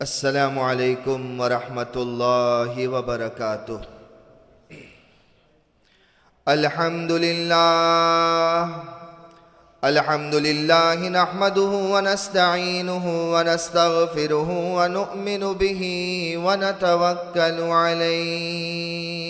السلام علیکم ورحمۃ اللہ وبرکاتہ۔ الحمد للہ الحمد للہ نحمده ونستعینه ونستغفره ونؤمن به ونتوکل علیہ۔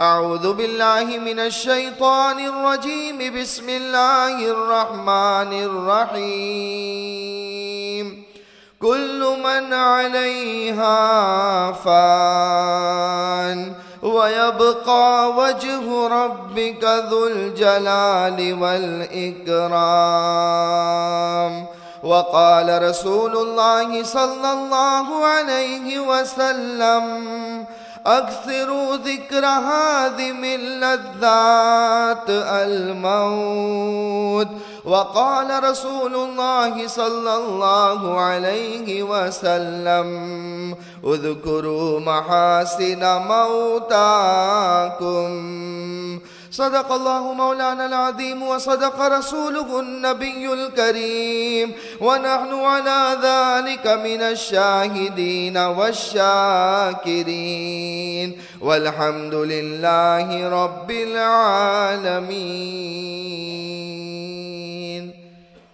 أعوذ بالله من الشيطان الرجيم. بسم الله الرحمن الرحيم. كل من عليها فان ويبقى وجه ربك ذو الجلال والإكرام. وقال رسول الله صلى الله عليه وسلم أكثروا ذكر هذه اللذات الموت. وقال رسول الله صلى الله عليه وسلم اذكروا محاسن موتاكم. صدق الله مولانا العظيم وصدق رسوله النبي الكريم ونحن على ذلك من الشاهدين والشاكرين والحمد لله رب العالمين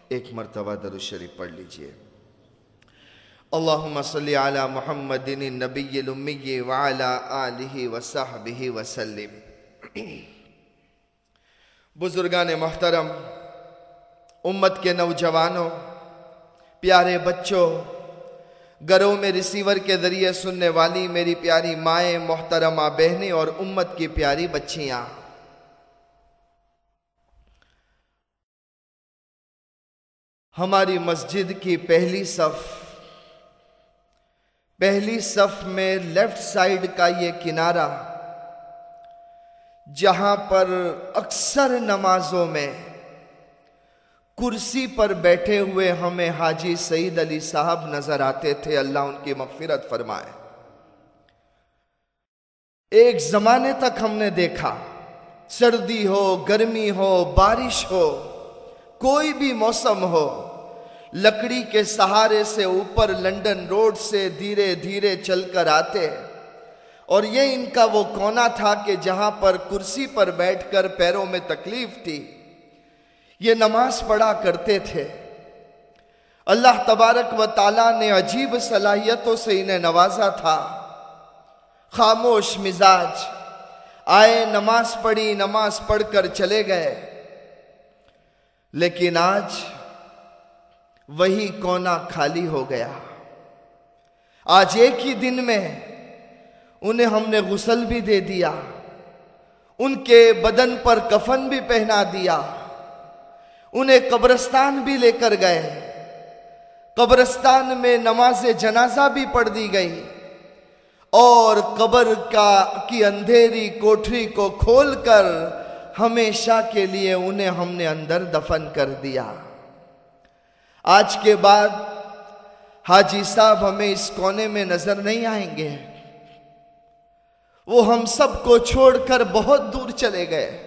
ایک مرتبہ در الشریف پڑھ لیجیے. اللہم صلی علی محمد النبی الامی وعلا آلہ وصحبہ وسلم بزرگان محترم، امت کے نوجوانوں، پیارے بچوں، گھروں میں ریسیور کے ذریعے سننے والی میری پیاری مائیں، محترمہ بہنیں اور امت کی پیاری بچیاں۔ ہماری مسجد کی پہلی صف پہلی صف میں لیفٹ سائیڈ کا یہ کنارہ جہاں پر اکثر نمازوں میں کرسی پر بیٹھے ہوئے ہمیں حاجی سعید علی صاحب نظر آتے تھے، اللہ ان کی مغفرت فرمائے۔ ایک زمانے تک ہم نے دیکھا، سردی ہو، گرمی ہو، بارش ہو، کوئی بھی موسم ہو، لکڑی کے سہارے سے اوپر لنڈن روڈ سے دھیرے دھیرے چل کر آتے۔ اور یہ ان کا وہ کونا تھا کہ جہاں پر کرسی پر بیٹھ کر پیروں میں تکلیف تھی۔ یہ نماز پڑھا کرتے تھے۔ اللہ تبارک و تعالیٰ نے عجیب صلاحیتوں سے انہیں نوازا تھا۔ خاموش مزاج۔ آئے نماز پڑھی، نماز پڑھ کر چلے گئے۔ لیکن آج وہی کونا خالی ہو گیا۔ آج ایک ہی دن میں انہیں ہم نے غسل بھی دے دیا۔ ان کے بدن پر کفن بھی پہنا دیا۔ انہیں قبرستان بھی لے کر گئے۔ قبرستان میں نماز جنازہ بھی پڑھ دی گئی۔ اور قبر کا کی اندھیری کوٹری کو کھول کر ہمیشہ کے لیے انہیں ہم نے اندر دفن کر دیا۔ آج کے بعد حاجی صاحب ہمیں اس کونے میں نظر نہیں آئیں گے۔ وہ ہم سب کو چھوڑ کر بہت دور چلے گئے۔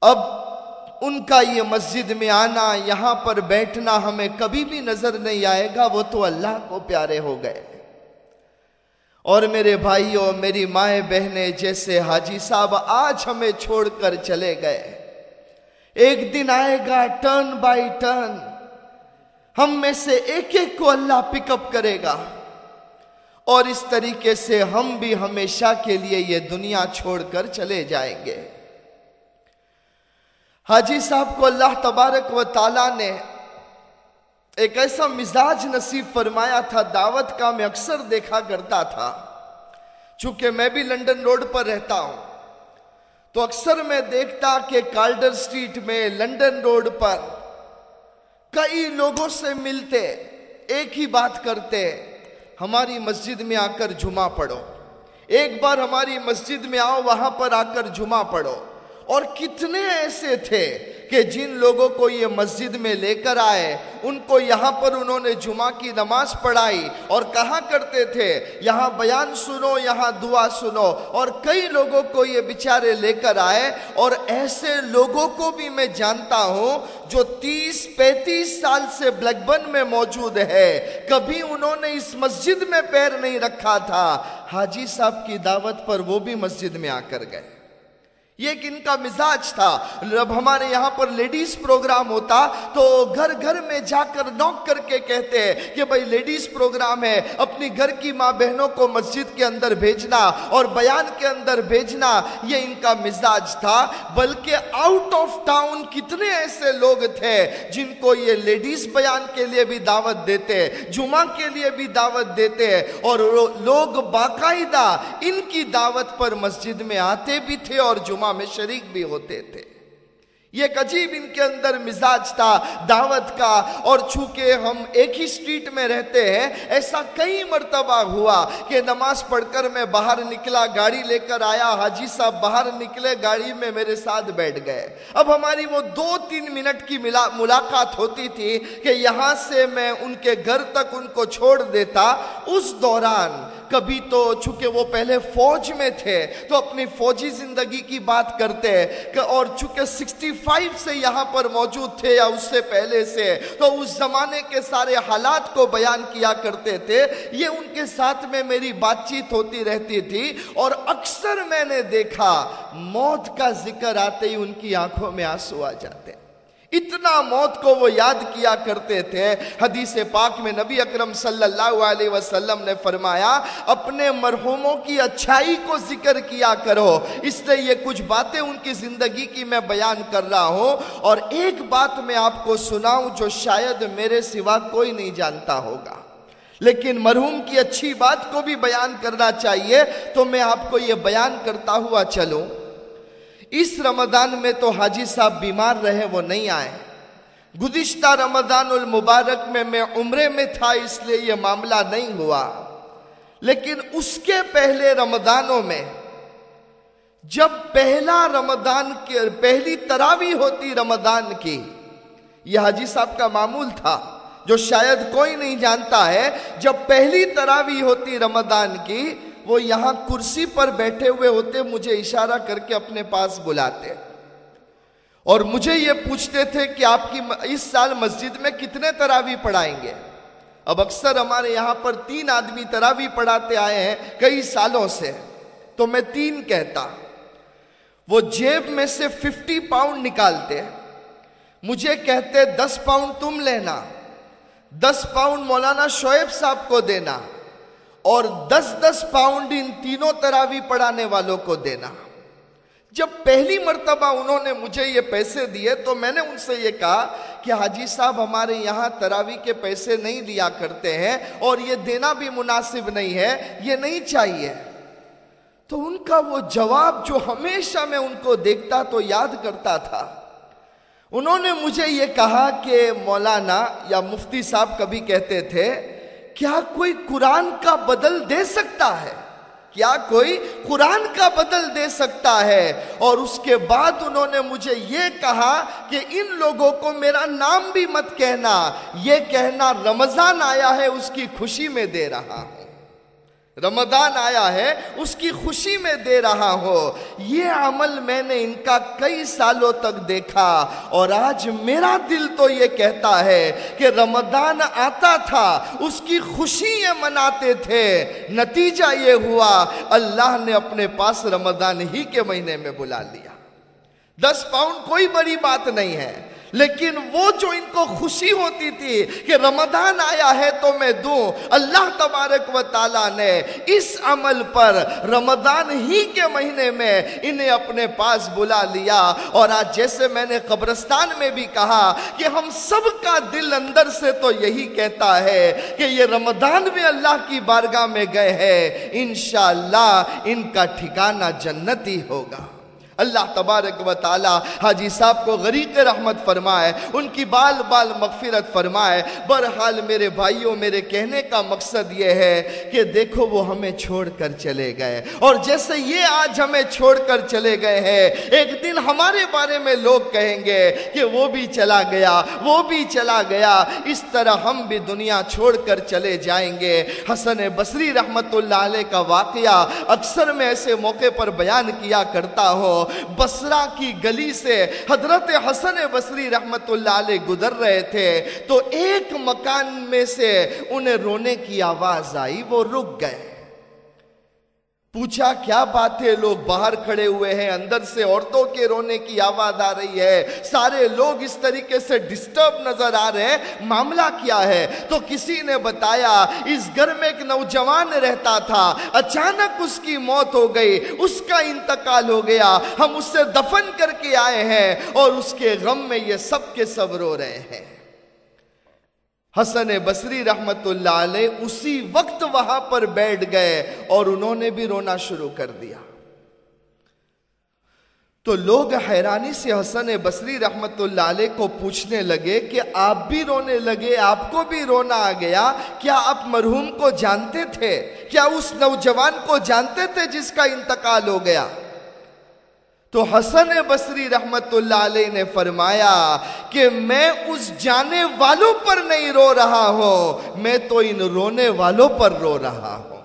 اب ان کا یہ مسجد میں آنا، یہاں پر بیٹھنا ہمیں کبھی بھی نظر نہیں آئے گا، وہ تو اللہ کو پیارے ہو گئے۔ اور میرے بھائیوں، میری مائیں بہنیں، جیسے حاجی صاحب، آج ہمیں چھوڑ کر چلے گئے۔ ایک دن آئے گا ٹرن بائی ٹرن۔ ہم میں سے ایک ایک کو اللہ پک اپ کرے گا۔ اور اس طریقے سے ہم بھی ہمیشہ کے لیے یہ دنیا چھوڑ کر چلے جائیں گے۔ حاجی صاحب کو اللہ تبارک و تعالیٰ نے ایک ایسا مزاج نصیب فرمایا تھا، دعوت کا میں اکثر دیکھا کرتا تھا۔ چونکہ میں بھی لنڈن روڈ پر رہتا ہوں، تو اکثر میں دیکھتا کہ کالڈر سٹریٹ میں لنڈن روڈ پر کئی لوگوں سے ملتے، ایک ہی بات کرتے۔ ہماری مسجد میں آ کر جمعہ پڑھو۔ ایک بار ہماری مسجد میں آؤ، وہاں پر آ کر جمعہ پڑھو۔ اور کتنے ایسے تھے کہ جن لوگوں کو یہ مسجد میں لے کر آئے، ان کو یہاں پر انہوں نے جمعہ کی نماز پڑھائی اور کہا کرتے تھے، یہاں بیان سنو، یہاں دعا سنو۔ اور کئی لوگوں کو یہ بیچارے لے کر آئے، اور ایسے لوگوں کو بھی میں جانتا ہوں جو تیس، پینتیس سال سے بلیک بن میں موجود ہے۔ کبھی انہوں نے اس مسجد میں پیر نہیں رکھا تھا۔ حاجی صاحب کی دعوت پر وہ بھی مسجد میں آ کر گئے۔ یہ ایک ان کا مزاج تھا۔ جب ہمارے یہاں پر لیڈیز پروگرام ہوتا تو گھر گھر میں جا کر نوک کر کے کہتے کہ بھائی لیڈیز پروگرام ہے، اپنی گھر کی ماں بہنوں کو مسجد کے اندر بھیجنا اور بیان کے اندر بھیجنا، یہ ان کا مزاج تھا۔ بلکہ آؤٹ آف ٹاؤن کتنے ایسے لوگ تھے جن کو یہ لیڈیز بیان کے لیے بھی دعوت دیتے، جمعہ کے لیے بھی دعوت دیتے اور لوگ باقاعدہ ان کی دعوت پر مسجد میں آتے بھی تھے اور جمعہ میں شریک بھی ہوتے تھے۔ یہ ایک عجیب ان کے اندر مزاج تھا، دعوت کا۔ اور چونکہ ہم ایک ہی سٹریٹ میں رہتے ہیں، ایسا کئی مرتبہ ہوا کہ نماز پڑھ کر میں باہر نکلا، گاڑی لے کر آیا، حاجی صاحب باہر نکلے، گاڑی میں میرے ساتھ بیٹھ گئے۔ اب ہماری وہ دو تین منٹ کی ملاقات ہوتی تھی کہ یہاں سے میں ان کے گھر تک ان کو چھوڑ دیتا۔ اس دوران کبھی تو چونکہ وہ پہلے فوج میں تھے تو اپنی فوجی زندگی کی بات کرتے اور چونکہ سکسٹی فائیو سے یہاں پر موجود تھے یا اس سے پہلے سے تو اس زمانے کے سارے حالات کو بیان کیا کرتے تھے، یہ ان کے ساتھ میں میری بات چیت ہوتی رہتی تھی اور اکثر میں نے دیکھا موت کا ذکر آتے ہی ان کی آنکھوں میں آنسو آ جاتے۔ اتنا موت کو وہ یاد کیا کرتے تھے۔ حدیث پاک میں نبی اکرم صلی اللہ علیہ وسلم نے فرمایا، اپنے مرحوموں کی اچھائی کو ذکر کیا کرو۔ اس لیے یہ کچھ باتیں ان کی زندگی کی میں بیان کر رہا ہوں۔ اور ایک بات میں آپ کو سناؤں جو شاید میرے سوا کوئی نہیں جانتا ہوگا۔ لیکن مرحوم کی اچھی بات کو بھی بیان کرنا چاہیے، تو میں آپ کو یہ بیان کرتا ہوا چلوں۔ اس رمضان میں تو حاجی صاحب بیمار رہے، وہ نہیں آئے۔ گزشتہ رمضان المبارک میں میں عمرے میں تھا، اس لیے یہ معاملہ نہیں ہوا۔ لیکن اس کے پہلے رمضانوں میں، جب پہلا رمضان کے، پہلی تراوی ہوتی رمضان کی، یہ حاجی صاحب کا معمول تھا۔ جو شاید کوئی نہیں جانتا ہے، جب پہلی تراوی ہوتی رمضان کی وہ یہاں کرسی پر بیٹھے ہوئے ہوتے مجھے اشارہ کر کے اپنے پاس بلاتے۔ اور مجھے یہ پوچھتے تھے کہ آپ کی اس سال مسجد میں کتنے تراوی پڑھائیں گے؟ اب اکثر ہمارے یہاں پر تین آدمی تراوی پڑھاتے آئے ہیں کئی سالوں سے۔ تو میں تین کہتا، وہ جیب میں سے ففٹی پاؤنڈ نکالتے، مجھے کہتے، دس پاؤنڈ تم لینا، دس پاؤنڈ مولانا شعیب صاحب کو دینا۔ اور دس دس پاؤنڈ ان تینوں تراوی پڑھانے والوں کو دینا۔ جب پہلی مرتبہ انہوں نے مجھے یہ پیسے دیے تو میں نے ان سے یہ کہا کہ حاجی صاحب، ہمارے یہاں تراوی کے پیسے نہیں لیا کرتے ہیں اور یہ دینا بھی مناسب نہیں ہے، یہ نہیں چاہیے۔ تو ان کا وہ جواب جو ہمیشہ میں ان کو دیکھتا تو یاد کرتا تھا۔ انہوں نے مجھے یہ کہا کہ مولانا یا مفتی صاحب کبھی کہتے تھے کیا کوئی قرآن کا بدل دے سکتا ہے؟ کیا کوئی قرآن کا بدل دے سکتا ہے؟ اور اس کے بعد انہوں نے مجھے یہ کہا کہ ان لوگوں کو میرا نام بھی مت کہنا، یہ کہنا رمضان آیا ہے، اس کی خوشی میں دے رہا ہوں۔ رمضان آیا ہے، اس کی خوشی میں دے رہا ہو یہ عمل میں نے ان کا کئی سالوں تک دیکھا، اور آج میرا دل تو یہ کہتا ہے کہ رمضان آتا تھا، اس کی خوشی یہ مناتے تھے۔ نتیجہ یہ ہوا، اللہ نے اپنے پاس رمضان ہی کے مہینے میں بلا لیا۔ دس پاؤنڈ کوئی بڑی بات نہیں ہے۔ لیکن وہ جو ان کو خوشی ہوتی تھی کہ رمضان آیا ہے تو میں دوں، اللہ تبارک و تعالیٰ نے اس عمل پر رمضان ہی کے مہینے میں انہیں اپنے پاس بلا لیا۔ اور آج جیسے میں نے قبرستان میں بھی کہا کہ ہم سب کا دل اندر سے تو یہی کہتا ہے کہ یہ رمضان بھی اللہ کی بارگاہ میں گئے ہیں، انشاءاللہ ان کا ٹھکانہ جنتی ہوگا۔ اللہ تبارک و تعالی حاجی صاحب کو غریق رحمت فرمائے، ان کی بال بال مغفرت فرمائے۔ برحال میرے بھائیوں، میرے کہنے کا مقصد یہ ہے کہ دیکھو وہ ہمیں چھوڑ کر چلے گئے۔ اور جیسے یہ آج ہمیں چھوڑ کر چلے گئے ہیں، ایک دن ہمارے بارے میں لوگ کہیں گے کہ وہ بھی چلا گیا، وہ بھی چلا گیا۔ اس طرح ہم بھی دنیا چھوڑ کر چلے جائیں گے۔ حسن بصری رحمت اللہ علیہ کا واقعہ اکثر میں ایسے موقع پر بیان کیا کرتا ہوں۔ بسرا کی گلی سے حضرت حسن بسری رحمت اللہ علیہ گزر رہے تھے، تو ایک مکان میں سے انہیں رونے کی آواز آئی، وہ رک گئے۔ پوچھا، کیا بات ہے لوگ باہر کھڑے ہوئے ہیں؟ اندر سے عورتوں کے رونے کی آواز آ رہی ہے۔ سارے لوگ اس طریقے سے ڈسٹرب نظر آ رہے ہیں۔ معاملہ کیا ہے؟ تو کسی نے بتایا، اس گھر میں ایک نوجوان رہتا تھا۔ اچانک اس کی موت ہو گئی۔ اس کا انتقال ہو گیا۔ ہم اس سے دفن کر کے آئے ہیں اور اس کے غم میں یہ سب کے سب رو رہے ہیں۔ حسن بصری رحمت اللہ علیہ اسی وقت وہاں پر بیٹھ گئے اور انہوں نے بھی رونا شروع کر دیا۔ تو لوگ حیرانی سے حسن بصری رحمت اللہ علیہ کو پوچھنے لگے کہ آپ بھی رونے لگے، آپ کو بھی رونا آ گیا؟ کیا آپ مرحوم کو جانتے تھے؟ کیا اس نوجوان کو جانتے تھے جس کا انتقال ہو گیا؟ تو حسن بصری رحمت اللہ علیہ نے فرمایا کہ میں اس جانے والوں پر نہیں رو رہا ہوں، میں تو ان رونے والوں پر رو رہا ہوں۔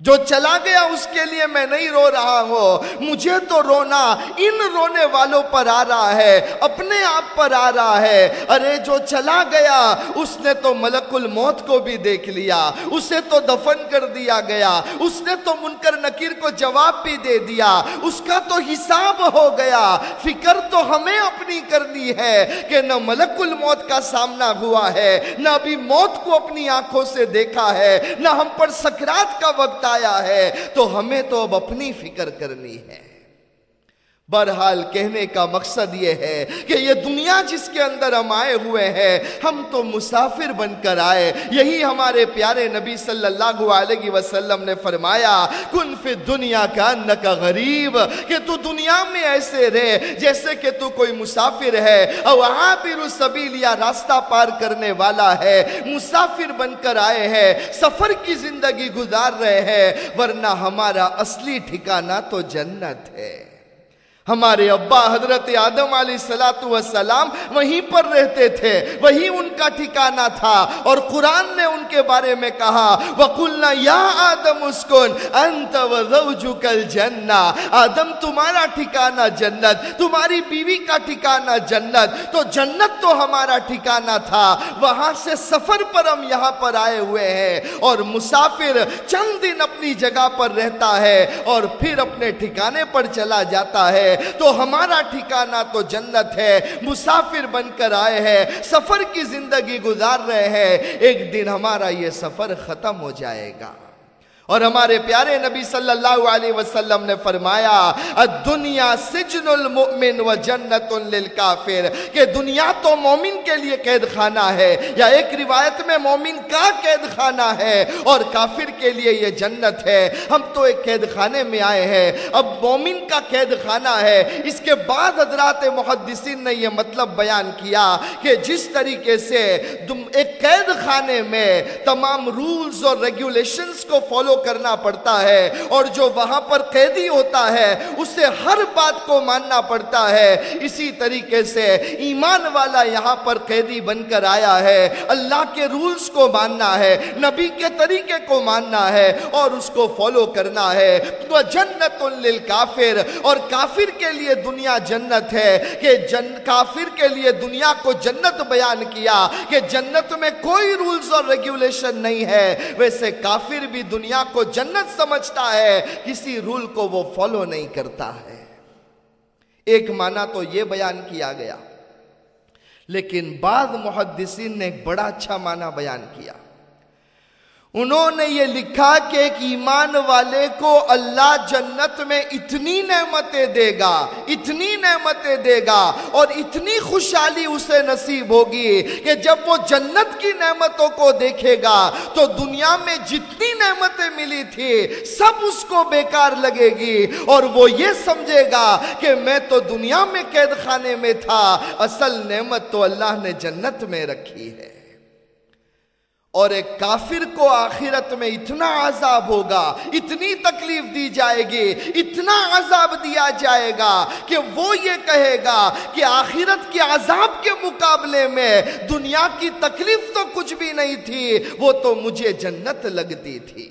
جو چلا گیا اس کے لیے میں نہیں رو رہا ہوں۔ مجھے تو رونا ان رونے والوں پر آ رہا ہے، اپنے آپ پر آ رہا ہے۔ ارے، جو چلا گیا، اس نے تو ملک الموت کو بھی دیکھ لیا۔ اسے تو دفن کر دیا گیا۔ اس نے تو منکر نکیر کو جواب بھی دے دیا۔ اس کا تو حساب ہو گیا۔ فکر تو ہمیں اپنی کرنی ہے کہ نہ ملک الموت کا سامنا ہوا ہے، نہ ابھی موت کو اپنی آنکھوں سے دیکھا ہے، نہ ہم پر سکرات کا وقت آیا ہے تو ہمیں تو اب اپنی فکر کرنی ہے۔ برحال کہنے کا مقصد یہ ہے کہ یہ دنیا جس کے اندر ہم آئے ہوئے ہیں، ہم تو مسافر بن کر آئے۔ یہی ہمارے پیارے نبی صلی اللہ علیہ وسلم نے فرمایا، کن فی دنیا کا انکا غریب، کہ تو دنیا میں ایسے رہے جیسے کہ تو کوئی مسافر ہے، او عابر سبیل یا راستہ پار کرنے والا ہے۔ مسافر بن کر آئے ہیں، سفر کی زندگی گزار رہے ہیں، ورنہ ہمارا اصلی ٹھکانہ تو جنت ہے۔ ہمارے ابا حضرت آدم علیہ السلام وہیں پر رہتے تھے وہی ان کا ٹھکانہ تھا۔ اور قرآن نے ان کے بارے میں کہا، وَقُلْنَا يَا آدم اسکن، انت وَزَوْجُكَ الْجَنَّةِ آدم، تمہارا ٹھکانہ جنت، تمہاری بیوی کا ٹھکانہ جنت۔ تو جنت تو ہمارا ٹھکانہ تھا۔ وہاں سے سفر پر ہم یہاں پر آئے ہوئے ہیں۔ اور مسافر چند دن اپنی جگہ پر رہتا ہے اور پھر اپنے ٹھکانے پر چلا جاتا ہے۔ تو ہمارا ٹھکانہ تو جنت ہے۔ مسافر بن کر آئے ہیں، سفر کی زندگی گزار رہے ہیں۔ ایک دن ہمارا یہ سفر ختم ہو جائے گا۔ اور ہمارے پیارے نبی صلی اللہ علیہ وسلم نے فرمایا دنیا سجن المؤمن و جنت للکافر، کہ دنیا تو مومن کے لیے قید خانہ ہے یا ایک روایت میں مومن کا قید خانہ ہے اور کافر کے لیے یہ جنت ہے۔ ہم تو ایک قید خانے میں آئے ہیں۔ اب مومن کا قید خانہ ہے۔ اس کے بعد حضرات محدثین نے یہ مطلب بیان کیا کہ جس طریقے سے ایک قید خانے میں تمام رولز اور ریگولیشنز کو فالو کرنا پڑتا ہے اور جو وہاں پر قیدی ہوتا ہے، اسے ہر بات کو ماننا پڑتا ہے۔ اسی طریقے سے ایمان والا یہاں پر قیدی بن کر آیا ہے۔ اللہ کے رولز کو ماننا ہے، نبی کے طریقے کو ماننا ہے اور اس کو فالو کرنا ہے۔ تو جنت للکافر اور کافر کے لیے دنیا جنت ہے۔ کہ جن، کافر کے لیے دنیا کو جنت بیان کیا، کہ جنت میں کوئی رولز اور ریگولیشن نہیں ہے۔ ویسے کافر بھی دنیا کو جنت سمجھتا ہے، کسی رول کو وہ فالو نہیں کرتا ہے۔ ایک معنی تو یہ بیان کیا گیا۔ لیکن بعض محدثین نے ایک بڑا اچھا معنی بیان کیا۔ انہوں نے یہ لکھا کہ ایک ایمان والے کو اللہ جنت میں اتنی نعمتیں دے گا، اتنی نعمتیں دے گا اور اتنی خوشحالی اسے نصیب ہوگی کہ جب وہ جنت کی نعمتوں کو دیکھے گا تو دنیا میں جتنی نعمتیں ملی تھی سب اس کو بیکار لگے گی اور وہ یہ سمجھے گا کہ میں تو دنیا میں قید خانے میں تھا، اصل نعمت تو اللہ نے جنت میں رکھی ہے۔ اور ایک کافر کو آخرت میں اتنا عذاب ہوگا، اتنی تکلیف دی جائے گی، اتنا عذاب دیا جائے گا کہ وہ یہ کہے گا کہ آخرت کے عذاب کے مقابلے میں دنیا کی تکلیف تو کچھ بھی نہیں تھی، وہ تو مجھے جنت لگتی تھی۔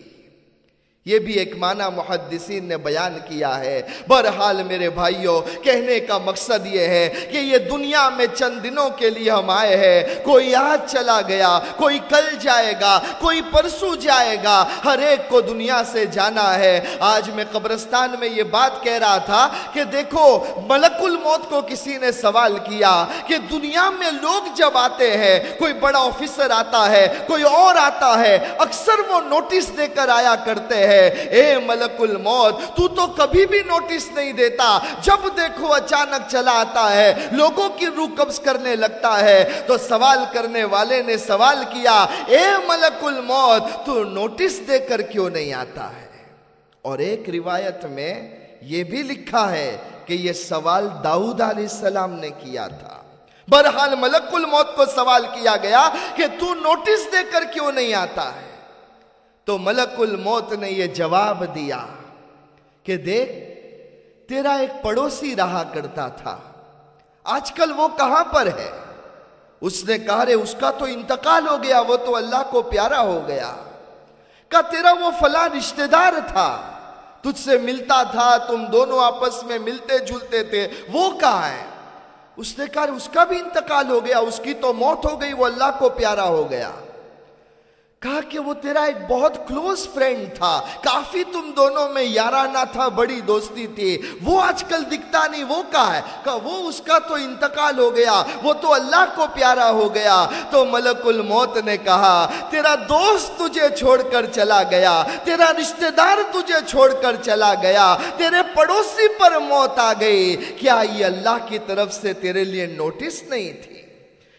یہ بھی ایک معنی محدثین نے بیان کیا ہے۔ برحال میرے بھائیوں کہنے کا مقصد یہ ہے کہ یہ دنیا میں چند دنوں کے لیے ہم آئے ہیں۔ کوئی آج چلا گیا، کوئی کل جائے گا، کوئی پرسو جائے گا۔ ہر ایک کو دنیا سے جانا ہے۔ آج میں قبرستان میں یہ بات کہہ رہا تھا کہ دیکھو، ملک الموت کو کسی نے سوال کیا کہ دنیا میں لوگ جب آتے ہیں، کوئی بڑا آفیسر آتا ہے، کوئی اور آتا ہے، اکثر وہ نوٹس دے کر آیا کرتے ہیں۔ ہے، اے ملک الموت تو تو کبھی بھی نوٹس نہیں دیتا۔ جب دیکھو اچانک چلا آتا ہے، لوگوں کی روح قبض کرنے لگتا ہے۔ تو سوال کرنے والے نے سوال کیا، اے ملک الموت تو نوٹس دے کر کیوں نہیں آتا ہے؟ اور ایک روایت میں یہ بھی لکھا ہے کہ یہ سوال داؤد علیہ السلام نے کیا تھا۔ برحال ملک الموت کو سوال کیا گیا کہ تو نوٹس دے کر کیوں نہیں آتا ہے؟ تو ملک الموت نے یہ جواب دیا کہ دیکھ، تیرا ایک پڑوسی رہا کرتا تھا۔ آج کل وہ کہاں پر ہے؟ اس نے کہا رے اس کا تو انتقال ہو گیا، وہ تو اللہ کو پیارا ہو گیا۔ کہا، تیرا وہ فلاں رشتہ دار تھا، تجھ سے ملتا تھا، تم دونوں آپس میں ملتے جلتے تھے، وہ کہاں ہے؟ اس نے کہا اس کا بھی انتقال ہو گیا، اس کی تو موت ہو گئی، وہ اللہ کو پیارا ہو گیا۔ کہا کہ وہ تیرا ایک بہت کلوز فرینڈ تھا۔ کافی تم دونوں میں یارانہ تھا، بڑی دوستی تھی۔ وہ آج کل دکھتا نہیں، وہ کہا ہے؟ کہا، وہ اس کا تو انتقال ہو گیا، وہ تو اللہ کو پیارا ہو گیا۔ تو ملک الموت نے کہا، تیرا دوست تجھے چھوڑ کر چلا گیا، تیرا رشتہ دار تجھے چھوڑ کر چلا گیا، تیرے پڑوسی پر موت آ گئی۔ کیا یہ اللہ کی طرف سے تیرے لیے نوٹس نہیں تھی؟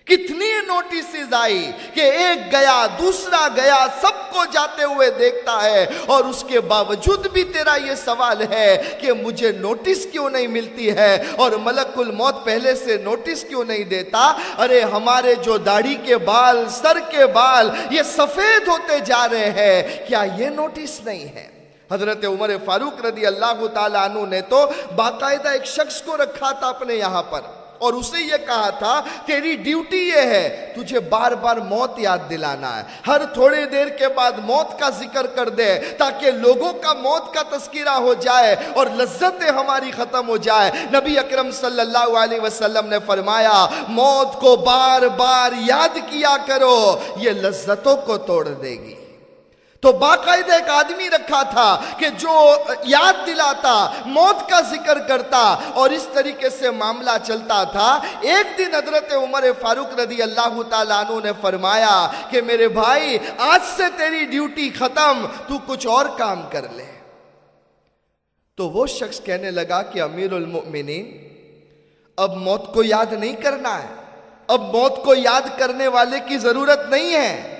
کتنی نوٹسز آئی کہ ایک گیا دوسرا گیا سب کو جاتے ہوئے دیکھتا ہے اور اس کے باوجود بھی تیرا یہ سوال ہے کہ مجھے نوٹس کیوں نہیں ملتی ہے اور ملک الموت پہلے سے نوٹس کیوں نہیں دیتا؟ ارے ہمارے جو داڑھی کے بال، سر کے بال، یہ سفید ہوتے جا رہے ہیں، کیا یہ نوٹس نہیں ہے؟ حضرت عمر فاروق رضی اللہ تعالیٰ عنہ نے تو باقاعدہ ایک شخص کو رکھا تھا اپنے یہاں پر۔ اور اسے یہ کہا تھا، تیری ڈیوٹی یہ ہے، تجھے بار بار موت یاد دلانا ہے. ہر تھوڑے دیر کے بعد موت کا ذکر کر دے، تاکہ لوگوں کا موت کا تذکرہ ہو جائے اور لذتیں ہماری ختم ہو جائے. نبی اکرم صلی اللہ علیہ وسلم نے فرمایا، موت کو بار بار یاد کیا کرو، یہ لذتوں کو توڑ دے گی. تو باقاعدہ ایک آدمی رکھا تھا کہ جو یاد دلاتا، موت کا ذکر کرتا اور اس طریقے سے معاملہ چلتا تھا۔ ایک دن حضرت عمر فاروق رضی اللہ تعالیٰ عنہ نے فرمایا کہ میرے بھائی، آج سے تیری ڈیوٹی ختم، تو کچھ اور کام کر لے۔ تو وہ شخص کہنے لگا کہ امیر المؤمنین، اب موت کو یاد نہیں کرنا ہے۔ اب موت کو یاد کرنے والے کی ضرورت نہیں ہے۔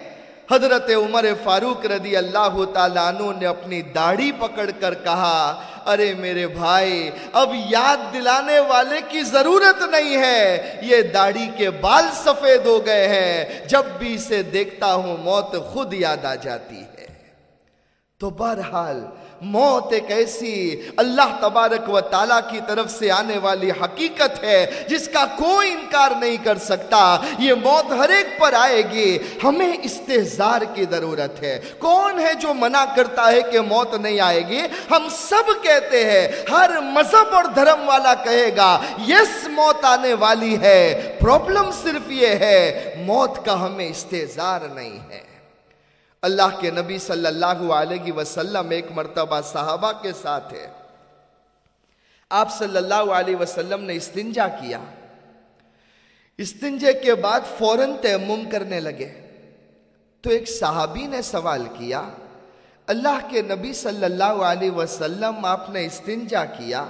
حضرت عمر فاروق رضی اللہ تعالیٰ عنہ نے اپنی داڑھی پکڑ کر کہا، ارے میرے بھائی، اب یاد دلانے والے کی ضرورت نہیں ہے۔ یہ داڑھی کے بال سفید ہو گئے ہیں۔ جب بھی اسے دیکھتا ہوں، موت خود یاد آ جاتی ہے۔ تو بہرحال موت ایک ایسی اللہ تبارک و تعالیٰ کی طرف سے آنے والی حقیقت ہے جس کا کوئی انکار نہیں کر سکتا۔ یہ موت ہر ایک پر آئے گی۔ ہمیں استحزار کی ضرورت ہے۔ کون ہے جو منع کرتا ہے کہ موت نہیں آئے گی؟ ہم سب کہتے ہیں۔ ہر مذہب اور دھرم والا کہے گا، یس، موت آنے والی ہے۔ پرابلم صرف یہ ہے، موت کا ہمیں استحزار نہیں ہے۔ اللہ کے نبی صلی اللہ علیہ وسلم ایک مرتبہ صحابہ کے ساتھ ہے۔ آپ صلی اللہ علیہ وسلم نے استنجا کیا۔ استنجے کے بعد فوراً تیمم کرنے لگے۔ تو ایک صحابی نے سوال کیا، اللہ کے نبی صلی اللہ علیہ وسلم آپ نے استنجا کیا؟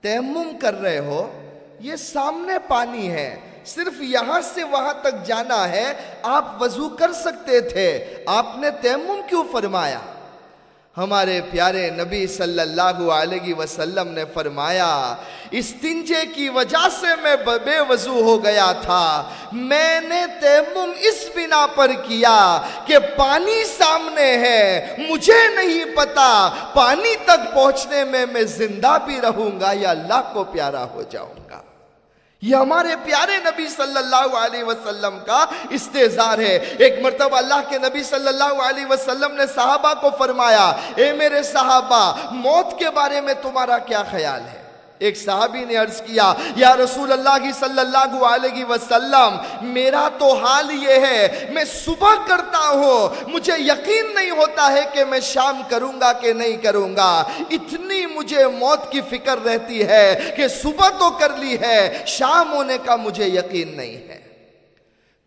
تیمم کر رہے ہو، یہ سامنے پانی ہے۔ صرف یہاں سے وہاں تک جانا ہے، آپ وضو کر سکتے تھے۔ آپ نے تیمم کیوں فرمایا؟ ہمارے پیارے نبی صلی اللہ علیہ وسلم نے فرمایا استنجے کی وجہ سے میں بے وضو ہو گیا تھا۔ میں نے تیمم اس بنا پر کیا کہ پانی سامنے ہے۔ مجھے نہیں پتا پانی تک پہنچنے میں میں زندہ بھی رہوں گا یا اللہ کو پیارا ہو جاؤں۔ گا یہ ہمارے پیارے نبی صلی اللہ علیہ وسلم کا استعزار ہے۔ ایک مرتبہ اللہ کے نبی صلی اللہ علیہ وسلم نے صحابہ کو فرمایا، اے میرے صحابہ، موت کے بارے میں تمہارا کیا خیال ہے؟ ایک صحابی نے عرض کیا، یا رسول اللہ کی صلی اللہ علیہ وسلم، میرا تو حال یہ ہے، میں صبح کرتا ہوں، مجھے یقین نہیں ہوتا ہے کہ میں شام کروں گا کہ نہیں کروں گا۔ اتنی مجھے موت کی فکر رہتی ہے کہ صبح تو کر لی ہے، شام ہونے کا مجھے یقین نہیں ہے۔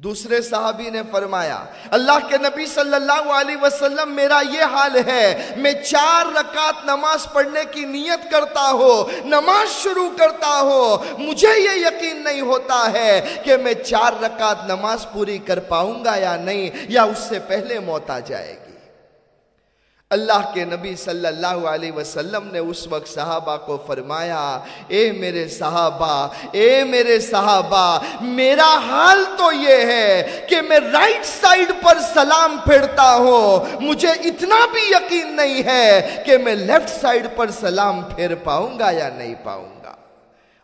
دوسرے صحابی نے فرمایا، اللہ کے نبی صلی اللہ علیہ وسلم، میرا یہ حال ہے، میں چار رکعت نماز پڑھنے کی نیت کرتا ہو نماز شروع کرتا ہو مجھے یہ یقین نہیں ہوتا ہے کہ میں چار رکعت نماز پوری کر پاؤں گا یا نہیں، یا اس سے پہلے موت آ جائے گی۔ اللہ کے نبی صلی اللہ علیہ وسلم نے اس وقت صحابہ کو فرمایا، اے میرے صحابہ، اے میرے صحابہ، میرا حال تو یہ ہے کہ میں رائٹ سائیڈ پر سلام پھیرتا ہوں۔ مجھے اتنا بھی یقین نہیں ہے کہ میں لیفٹ سائیڈ پر سلام پھیر پاؤں گا یا نہیں پاؤں گا۔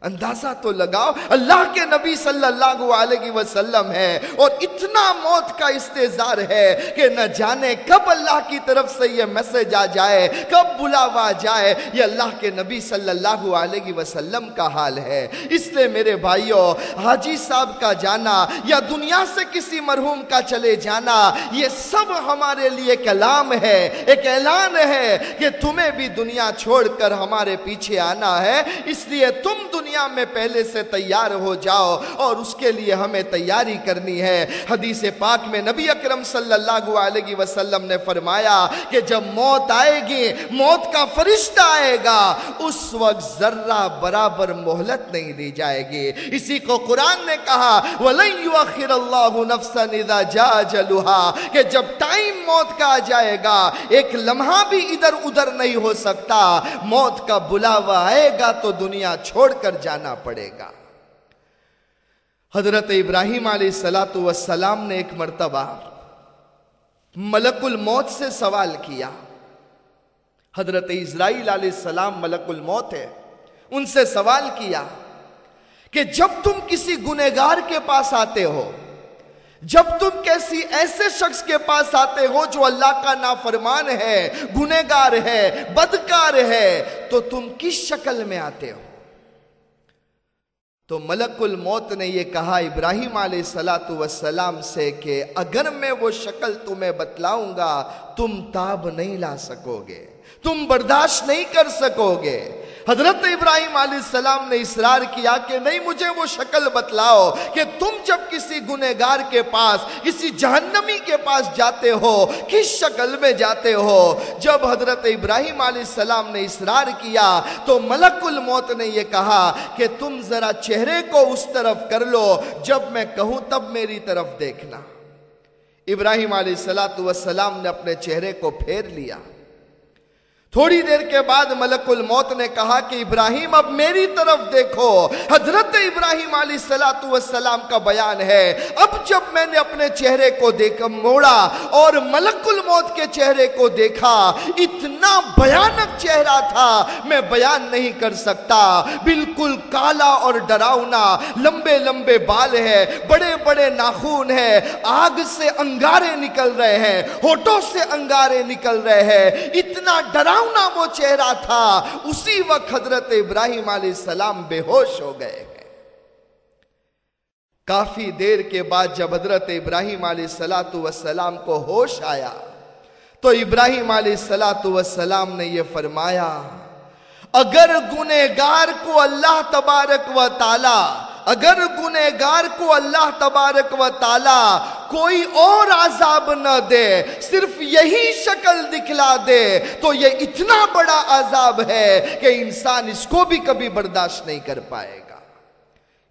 اندازہ تو لگاؤ، اللہ کے نبی صلی اللہ علیہ وسلم ہے اور اتنا موت کا استظار ہے کہ نہ جانے کب اللہ کی طرف سے یہ میسج آ جائے، کب بلاوا جائے۔ یہ اللہ کے نبی صلی اللہ علیہ وسلم کا حال ہے۔ اس لیے میرے بھائیوں حاجی صاحب کا جانا یا دنیا سے کسی مرحوم کا چلے جانا، یہ سب ہمارے لیے کلام ہے، ایک اعلان ہے کہ تمہیں بھی دنیا چھوڑ کر ہمارے پیچھے آنا ہے۔ اس لیے تم دنیا دنیا میں پہلے سے تیار ہو جاؤ اور اس کے لیے ہمیں تیاری کرنی ہے۔ حدیث پاک میں نبی اکرم صلی اللہ علیہ وسلم نے فرمایا کہ جب موت آئے گی، موت کا فرشتہ آئے گا، اس وقت ذرہ برابر محلت نہیں دی جائے گی۔ اسی کو قرآن نے کہا، وَلَن يُوَخِرَ اللَّهُ نَفْسًا اِذَا جَا جَلُوهَا کہ جب ٹائم موت کا آ جائے گا، ایک لمحہ بھی ادھر ادھر نہیں ہو سکتا۔ موت کا بلاوا آئے گا تو دنیا چھوڑ کر جانا پڑے گا۔ حضرت ابراہیم علیہ السلام نے ایک مرتبہ ملک الموت سے سوال کیا۔ حضرت اسرائیل علیہ السلام ملک الموت ہے۔ ان سے سوال کیا کہ جب تم کسی گنہگار کے پاس آتے ہو، جب تم کیسی ایسے شخص کے پاس آتے ہو جو اللہ کا نافرمان ہے، گنہگار ہے، بدکار ہے، تو تم کس شکل میں آتے ہو؟ تو ملک الموت نے یہ کہا ابراہیم علیہ السلام سے کہ اگر میں وہ شکل تمہیں بتلاؤں گا، تم تاب نہیں لا سکو گے، تم برداشت نہیں کر سکو گے۔ حضرت ابراہیم علیہ السلام نے اصرار کیا کہ نہیں، مجھے وہ شکل بتلاؤ کہ تم جب کسی گنہگار کے پاس، کسی جہنمی کے پاس جاتے ہو، کس شکل میں جاتے ہو؟ جب حضرت ابراہیم علیہ السلام نے اصرار کیا تو ملک الموت نے یہ کہا کہ تم ذرا چہرے کو اس طرف کر لو، جب میں کہوں تب میری طرف دیکھنا۔ ابراہیم علیہ السلام نے اپنے چہرے کو پھیر لیا۔ تھوڑی دیر کے بعد ملک الموت نے کہا کہ ابراہیم، اب میری طرف دیکھو۔ حضرت ابراہیم علیہ السلام کا بیان ہے۔ اب جب میں نے اپنے چہرے کو دیکھا موڑا اور ملک الموت کے چہرے کو دیکھا، اتنا بیانک چہرہ تھا۔ میں بیان نہیں کر سکتا۔ بالکل کالا اور ڈراؤنا، لمبے لمبے بال ہے بڑے بڑے ناخون ہے آگ سے انگارے نکل رہے ہیں، ہوٹوں سے انگارے نکل رہے ہیں۔ اتنا ڈراؤنا وہ چہرہ تھا؟ اسی وقت حضرت ابراہیم علیہ السلام بے ہوش ہو گئے کافی دیر کے بعد جب حضرت ابراہیم علیہ السلام کو ہوش آیا، تو ابراہیم علیہ السلام نے یہ فرمایا، اگر گنہگار کو اللہ تبارک و تعالی اگر گنہگار کو اللہ تبارک و تعالی کوئی اور عذاب نہ دے، صرف یہی شکل دکھلا دے، تو یہ اتنا بڑا عذاب ہے کہ انسان اس کو بھی کبھی برداشت نہیں کر پائے گا۔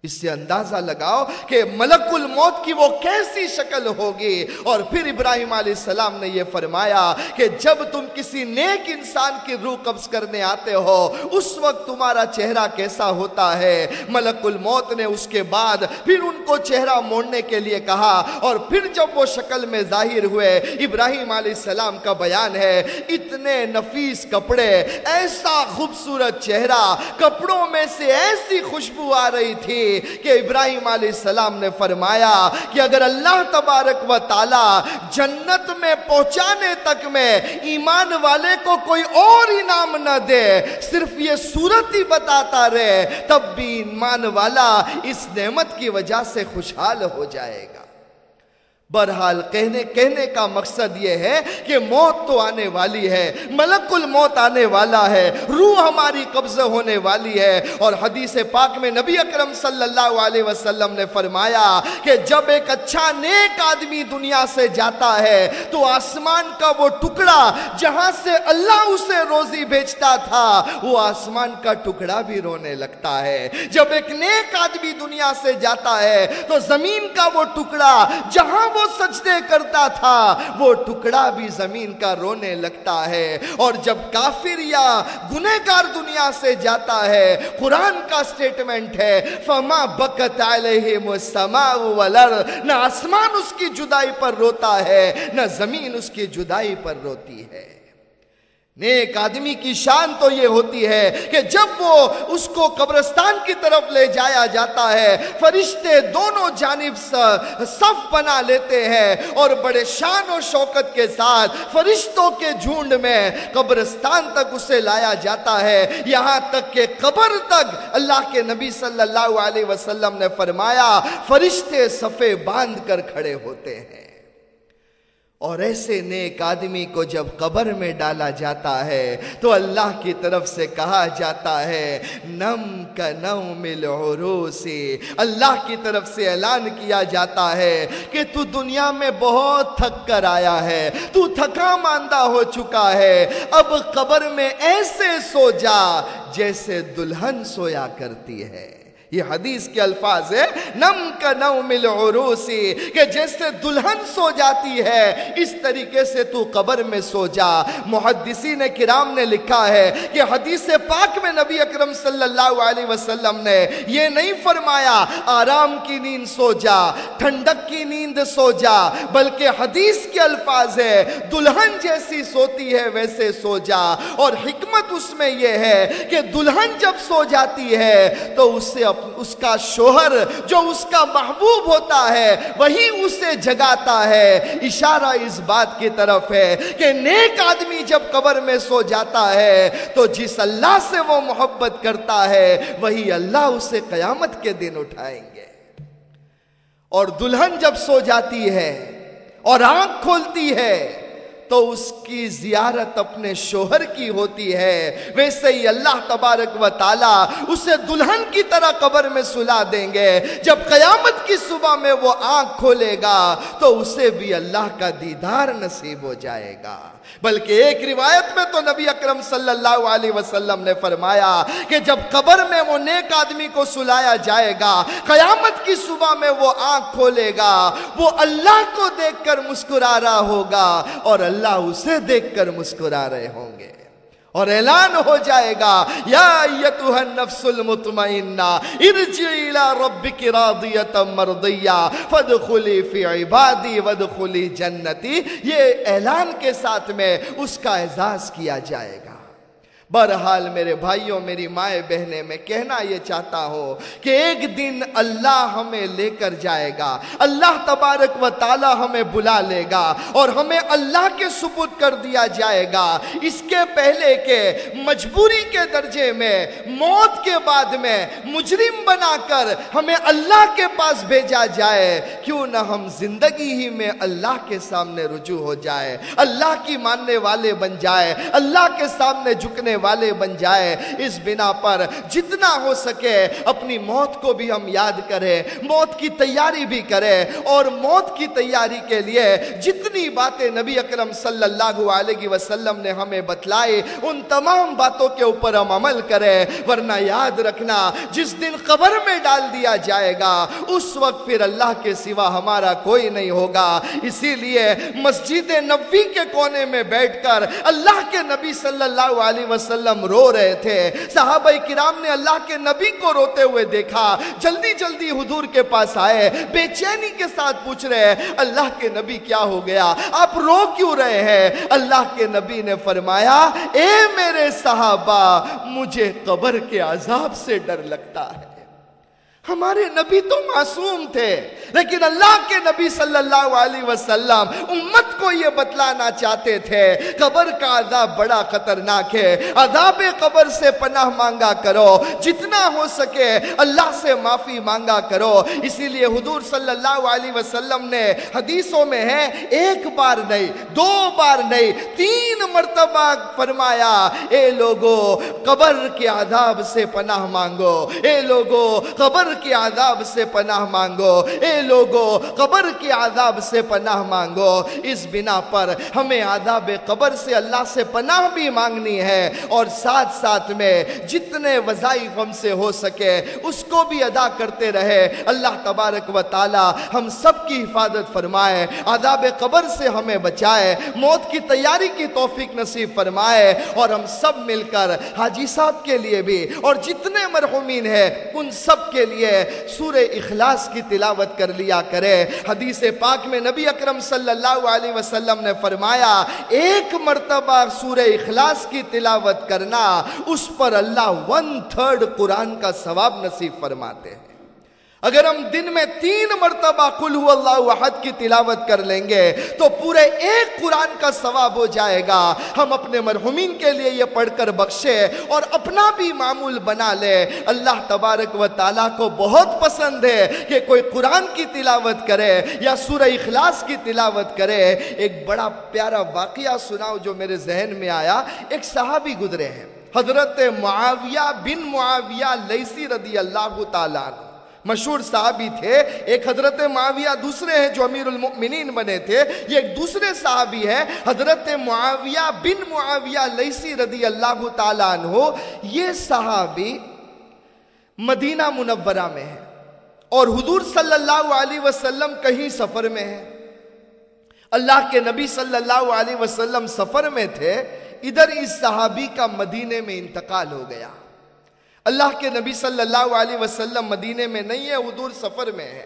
اس سے اندازہ لگاؤ کہ ملک الموت کی وہ کیسی شکل ہوگی۔ اور پھر ابراہیم علیہ السلام نے یہ فرمایا کہ جب تم کسی نیک انسان کی روح قبض کرنے آتے ہو، اس وقت تمہارا چہرہ کیسا ہوتا ہے؟ ملک الموت نے اس کے بعد پھر ان کو چہرہ موڑنے کے لیے کہا۔ اور پھر جب وہ شکل میں ظاہر ہوئے، ابراہیم علیہ السلام کا بیان ہے، اتنے نفیس کپڑے، ایسا خوبصورت چہرہ، کپڑوں میں سے ایسی خوشبو آ رہی تھی۔ کہ ابراہیم علیہ السلام نے فرمایا کہ اگر اللہ تبارک و تعالی جنت میں پہنچانے تک میں ایمان والے کو کوئی اور انعام نہ دے، صرف یہ صورت ہی بتاتا رہے، تب بھی ایمان والا اس نعمت کی وجہ سے خوشحال ہو جائے گا۔ بہرحال کہنے کہنے کا مقصد یہ ہے کہ موت تو آنے والی ہے، ملک الموت آنے والا ہے، روح ہماری قبض ہونے والی ہے۔ اور حدیث پاک میں نبی اکرم صلی اللہ علیہ وسلم نے فرمایا کہ جب ایک اچھا نیک آدمی دنیا سے جاتا ہے تو آسمان کا وہ ٹکڑا جہاں سے اللہ اسے روزی بھیجتا تھا، وہ آسمان کا ٹکڑا بھی رونے لگتا ہے۔ جب ایک نیک آدمی دنیا سے جاتا ہے تو زمین کا وہ ٹکڑا جہاں وہ سجدے کرتا تھا، وہ ٹکڑا بھی زمین کا رونے لگتا ہے۔ اور جب کافر یا گنہگار دنیا سے جاتا ہے، قرآن کا سٹیٹمنٹ ہے، فما بکت علیہم السماء والارض نہ آسمان اس کی جدائی پر روتا ہے، نہ زمین اس کی جدائی پر روتی ہے۔ نیک آدمی کی شان تو یہ ہوتی ہے کہ جب وہ اس کو قبرستان کی طرف لے جایا جاتا ہے، فرشتے دونوں جانب صف بنا لیتے ہیں اور بڑے شان و شوکت کے ساتھ فرشتوں کے جھونڈ میں قبرستان تک اسے لایا جاتا ہے۔ یہاں تک کہ قبر تک اللہ کے نبی صلی اللہ علیہ وسلم نے فرمایا، فرشتے صفے باندھ کر کھڑے ہوتے ہیں۔ اور ایسے نیک آدمی کو جب قبر میں ڈالا جاتا ہے تو اللہ کی طرف سے کہا جاتا ہے، نم کا نوم العروسی اللہ کی طرف سے اعلان کیا جاتا ہے کہ تو دنیا میں بہت تھک کر آیا ہے، تو تھکا ماندہ ہو چکا ہے۔ اب قبر میں ایسے سو جا جیسے دلہن سویا کرتی ہے۔ یہ حدیث کے الفاظ ہے نم کا نوم العروسی، کہ جیسے دلہن سو جاتی ہے، اس طریقے سے تو قبر میں سو جا۔ محدثین کرام نے لکھا ہے کہ حدیث پاک میں نبی اکرم صلی اللہ علیہ وسلم نے یہ نہیں فرمایا، آرام کی نیند سو جا، ٹھنڈک کی نیند سو جا، بلکہ حدیث کے الفاظ ہے دلہن جیسی سوتی ہے ویسے سو جا۔ اور حکمت اس میں یہ ہے کہ دلہن جب سو جاتی ہے، تو اسے اپنے اس کا شوہر جو اس کا محبوب ہوتا ہے، وہی اسے جگاتا ہے۔ اشارہ اس بات کی طرف ہے کہ نیک آدمی جب قبر میں سو جاتا ہے، تو جس اللہ سے وہ محبت کرتا ہے، وہی اللہ اسے قیامت کے دن اٹھائیں گے۔ اور دلہن جب سو جاتی ہے اور آنکھ کھولتی ہے تو اس کی زیارت اپنے شوہر کی ہوتی ہے۔ ویسے ہی اللہ تبارک و تعالی اسے دلہن کی طرح قبر میں سلا دیں گے۔ جب قیامت کی صبح میں وہ آنکھ کھولے گا تو اسے بھی اللہ کا دیدار نصیب ہو جائے گا۔ بلکہ ایک روایت میں تو نبی اکرم صلی اللہ علیہ وسلم نے فرمایا کہ جب قبر میں وہ نیک آدمی کو سلایا جائے گا، قیامت کی صبح میں وہ آنکھ کھولے گا، وہ اللہ کو دیکھ کر مسکرا رہا ہوگا اور اللہ اسے دیکھ کر مسکرا رہے ہوں گے۔ اور اعلان ہو جائے گا، یا ایتوہ النفس المطمئنہ ارجعی الى ربک راضیتا مرضیہ فدخلی فی عبادی ودخلی جنتی۔ یہ اعلان کے ساتھ میں اس کا اعزاز کیا جائے گا۔ بہرحال میرے بھائیوں، میری مائیں بہنیں، میں کہنا یہ چاہتا ہوں کہ ایک دن اللہ ہمیں لے کر جائے گا۔ اللہ تبارک و تعالی ہمیں بلا لے گا اور ہمیں اللہ کے ثبوت کر دیا جائے گا۔ اس کے پہلے کے مجبوری کے درجے میں، موت کے بعد میں مجرم بنا کر ہمیں اللہ کے پاس بھیجا جائے، کیوں نہ ہم زندگی ہی میں اللہ کے سامنے رجوع ہو جائے، اللہ کی ماننے والے بن جائے، اللہ کے سامنے جھکنے والے بن جائے اس بنا پر جتنا ہو سکے اپنی موت کو بھی ہم یاد کریں، موت کی تیاری بھی کریں اور موت کی تیاری کے لیے جتنی باتیں نبی اکرم صلی اللہ علیہ وسلم نے ہمیں بتلائے، ان تمام باتوں کے اوپر ہم عمل کریں۔ ورنہ یاد رکھنا، جس دن قبر میں ڈال دیا جائے گا، اس وقت پھر اللہ کے سوا ہمارا کوئی نہیں ہوگا۔ اسی لیے مسجد نبی کے کونے میں بیٹھ کر اللہ کے نبی صلی اللہ علیہ وسلم وسلم رو رہے تھے۔ صحابہ کرام نے اللہ کے نبی کو روتے ہوئے دیکھا۔ جلدی جلدی حضور کے پاس آئے، بے چینی کے ساتھ پوچھ رہے، اللہ کے نبی کیا ہو گیا؟ آپ رو کیوں رہے ہیں؟ اللہ کے نبی نے فرمایا، اے میرے صحابہ، مجھے قبر کے عذاب سے ڈر لگتا ہے۔ ہمارے نبی تو معصوم تھے، لیکن اللہ کے نبی صلی اللہ علیہ وسلم امت کو یہ بتلانا چاہتے تھے، قبر کا عذاب بڑا خطرناک ہے، عذاب قبر سے پناہ مانگا کرو، جتنا ہو سکے اللہ سے معافی مانگا کرو۔ اسی لیے حضور صلی اللہ علیہ وسلم نے حدیثوں میں ہے، ایک بار نہیں، دو بار نہیں، تین مرتبہ فرمایا، اے لوگو، قبر کے عذاب سے پناہ مانگو۔ اے لوگو، قبر کے عذاب سے پناہ مانگو۔ اے لوگو، قبر کے عذاب سے پناہ مانگو۔ اس بنا پر ہمیں عذاب قبر سے اللہ سے پناہ بھی مانگنی ہے اور ساتھ ساتھ میں جتنے وظائف ہم سے ہو سکے، اس کو بھی ادا کرتے رہے۔ اللہ تبارک و تعالی ہم سب کی حفاظت فرمائے، عذاب قبر سے ہمیں بچائے، موت کی تیاری کی توفیق نصیب فرمائے اور ہم سب مل کر حاجی صاحب کے لیے بھی۔ اور جتنے مرحومین ہیں، ان سب کے لیے سورہ اخلاص کی تلاوت کر لیا کرے۔ حدیث پاک میں نبی اکرم صلی اللہ علیہ وسلم نے فرمایا، ایک مرتبہ سورہ اخلاص کی تلاوت کرنا، اس پر اللہ ون تھرڈ قرآن کا ثواب نصیب فرماتے ہیں۔ اگر ہم دن میں تین مرتبہ قل ہو اللہ احد کی تلاوت کر لیں گے، تو پورے ایک قرآن کا ثواب ہو جائے گا۔ ہم اپنے مرحومین کے لیے یہ پڑھ کر بخشے اور اپنا بھی معمول بنا لے۔ اللہ تبارک و تعالیٰ کو بہت پسند ہے کہ کوئی قرآن کی تلاوت کرے یا سورہ اخلاص کی تلاوت کرے۔ ایک بڑا پیارا واقعہ سناؤ جو میرے ذہن میں آیا۔ ایک صحابی گزرے ہیں، حضرت معاویہ بن معاویہ لیسی رضی اللہ تعالیٰ عنہ۔ مشہور صحابی تھے، ایک حضرت معاویہ، دوسرے ہیں جو امیر المؤمنین بنے تھے، یہ ایک دوسرے صحابی ہیں، حضرت معاویہ بن معاویہ لیسی رضی اللہ تعالیٰ عنہ، یہ صحابی مدینہ منورہ میں ہے اور حضور صلی اللہ علیہ وسلم کہیں سفر میں ہے اللہ کے نبی صلی اللہ علیہ وسلم سفر میں تھے، ادھر اس صحابی کا مدینے میں انتقال ہو گیا۔ اللہ کے نبی صلی اللہ علیہ وسلم مدینے میں نہیں ہے، حضور سفر میں ہے۔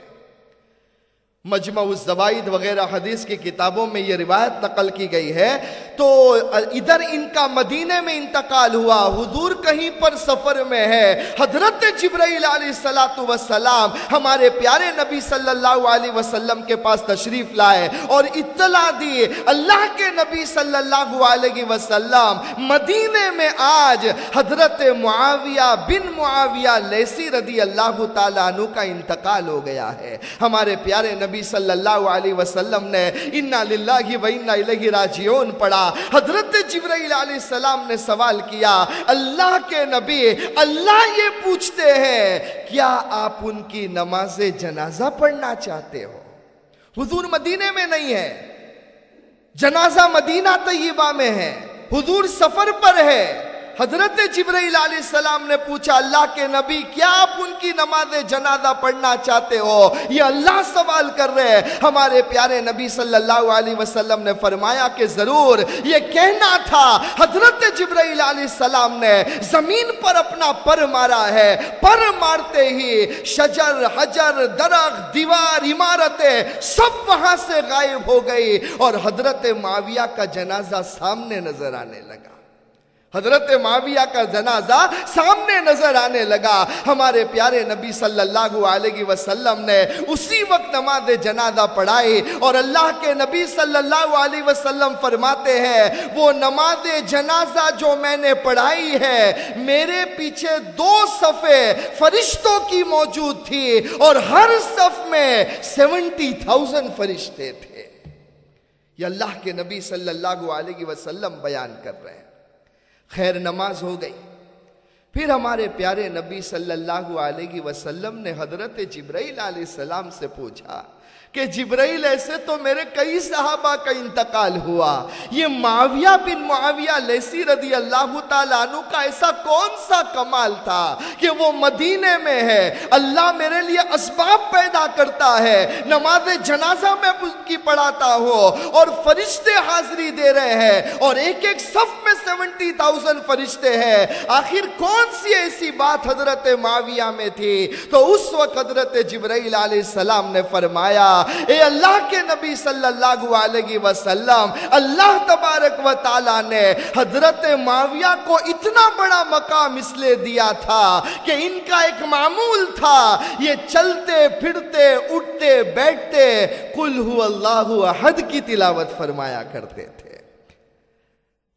مجمع الزوائد وغیرہ حدیث کی کتابوں میں یہ روایت نقل کی گئی ہے تو ادھر ان کا مدینے میں انتقال ہوا، حضور کہیں پر سفر میں ہے۔ حضرت جبرائیل علیہ السلام ہمارے پیارے نبی صلی اللہ علیہ وسلم کے پاس تشریف لائے اور اطلاع دی، اللہ کے نبی صلی اللہ علیہ وسلم مدینے میں آج حضرت معاویہ بن معاویہ لیسی رضی اللہ تعالیٰ عنہ کا انتقال ہو گیا ہے۔ ہمارے پیارے نبی نبی صلی اللہ علیہ وسلم نے انا للہ و انا الہ راجعون پڑھا۔ حضرت جبرائیل علیہ السلام نے سوال کیا، اللہ کے نبی اللہ یہ پوچھتے ہیں، کیا آپ ان کی نماز جنازہ پڑھنا چاہتے ہو؟ حضور مدینے میں نہیں ہے۔ جنازہ مدینہ طیبہ میں ہے۔ حضور سفر پر ہے۔ حضرت جبرائیل علیہ السلام نے پوچھا، اللہ کے نبی، کیا آپ ان کی نماز جنازہ پڑھنا چاہتے ہو؟ یہ اللہ سوال کر رہے ہیں۔ ہمارے پیارے نبی صلی اللہ علیہ وسلم نے فرمایا کہ ضرور، یہ کہنا تھا، حضرت جبرائیل علیہ السلام نے زمین پر اپنا پر مارا ہے۔ پر مارتے ہی شجر، حجر، درخت، دیوار، عمارتیں سب وہاں سے غائب ہو گئی اور حضرت معاویہ کا جنازہ سامنے نظر آنے لگا۔ حضرت معاویہ کا جنازہ سامنے نظر آنے لگا۔ ہمارے پیارے نبی صلی اللہ علیہ وسلم نے اسی وقت نماز جنازہ پڑھائی اور اللہ کے نبی صلی اللہ علیہ وسلم فرماتے ہیں، وہ نماز جنازہ جو میں نے پڑھائی ہے، میرے پیچھے دو صفے فرشتوں کی موجود تھی اور ہر صف میں سیونٹی تھاؤزن فرشتے تھے۔ یہ اللہ کے نبی صلی اللہ علیہ وسلم بیان کر رہے ہیں۔ خیر نماز ہو گئی۔ پھر ہمارے پیارے نبی صلی اللہ علیہ وسلم نے حضرت جبرائیل علیہ السلام سے پوچھا کہ جبرائیل ایسے تو میرے کئی صحابہ کا انتقال ہوا۔ یہ معاویہ بن معاویہ لیسی رضی اللہ تعالیٰ عنہ کا ایسا کون سا کمال تھا کہ وہ مدینے میں ہے۔ اللہ میرے لیے اسباب پیدا کرتا ہے۔ نماز جنازہ میں اس کی پڑھاتا ہو اور فرشتے حاضری دے رہے ہیں۔ اور ایک ایک صف میں سیونٹی تاؤزن فرشتے ہیں۔ آخر کون سی ایسی بات حضرت معاویہ میں تھی؟ تو اس وقت حضرت جبرائیل علیہ السلام نے فرمایا اے اللہ کے نبی صلی اللہ علیہ وسلم، اللہ تبارک و تعالی نے حضرت معاویہ کو اتنا بڑا مقام اس لیے دیا تھا کہ ان کا ایک معمول تھا، یہ چلتے، پھرتے، اٹھتے، بیٹھتے، قل ہو اللہ احد کی تلاوت فرمایا کرتے تھے۔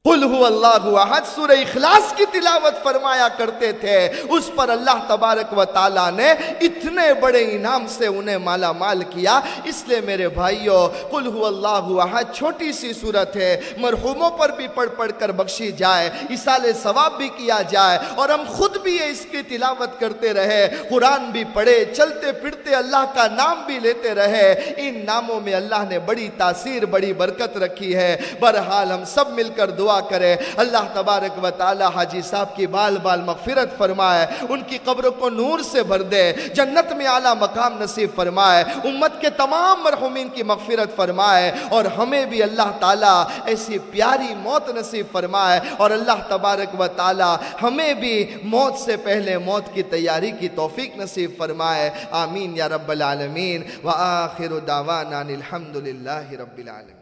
قل ہو اللہ احد، سورہ اخلاص کی تلاوت فرمایا کرتے تھے۔ اس پر اللہ تبارک و تعالیٰ نے اتنے بڑے انعام سے انہیں مالا مال کیا۔ اس لیے میرے بھائیوں قل ہو اللہ احد، چھوٹی سی صورت ہے۔ مرحوموں پر بھی پڑھ پڑھ کر بخشی جائے اسال ثواب بھی کیا جائے۔ اور ہم خود بھی اس کی تلاوت کرتے رہے۔ قرآن بھی پڑھے، چلتے پھرتے اللہ کا نام بھی لیتے رہے۔ ان ناموں میں اللہ نے بڑی تاثیر، بڑی برکت رکھی ہے۔ برحال ہم سب مل کر دعا دعا کرے۔ اللہ تبارک و تعالی حاجی صاحب کی بال بال مغفرت فرمائے، ان کی قبروں کو نور سے بھر دے، جنت میں اعلیٰ مقام نصیب فرمائے، امت کے تمام مرحومین کی مغفرت فرمائے، اور ہمیں بھی اللہ تعالی ایسی پیاری موت نصیب فرمائے، اور اللہ تبارک و تعالی ہمیں بھی موت سے پہلے موت کی تیاری کی توفیق نصیب فرمائے۔ آمین یا رب العالمین۔ وآخر دعوانا الحمدللہ رب العالمین۔